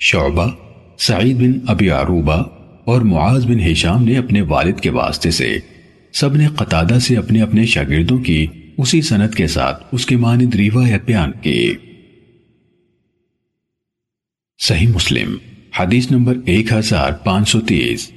شعبہ، سعید بن ابی عروبہ اور معاذ بن حشام نے اپنے والد کے واسطے سے سب نے قطادہ سے اپنے اپنے شاگردوں کی اسی سنت کے ساتھ اس کے مانند روایت بیان کی۔ صحیح مسلم، حدیث نمبر ایک ہزار پانچ سو تیس۔